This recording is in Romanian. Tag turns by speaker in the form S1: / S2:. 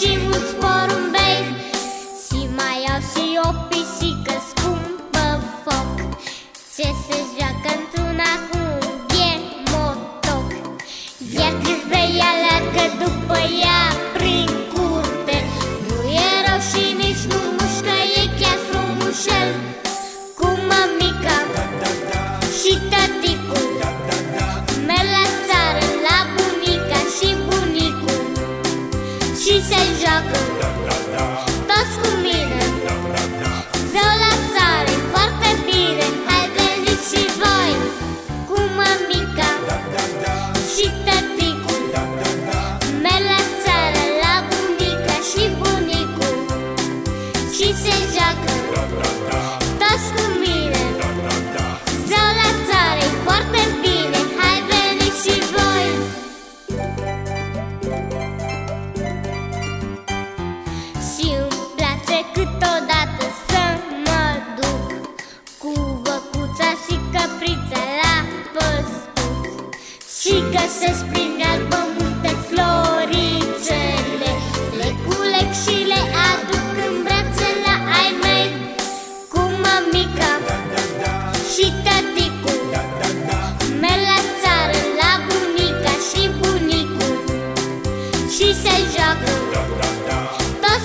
S1: și mulți porumbei. Și mai au și o pisică scumpă foc. Ce se joacă și se joacă. Toți cu mine da. Zău la țară, foarte bine Hai veniți și voi Cu mamica. Și tăticul da, da. Merg la țară, la bunica și bunicul Și se Și îmi place câteodată să mă duc Cu văcuța și căprița la păscut Și găsesc prin galbă multe floricele Le culeg și le aduc în brațe la Cu mămica și tăticul Merg la la bunica și bunicul. Și se joacă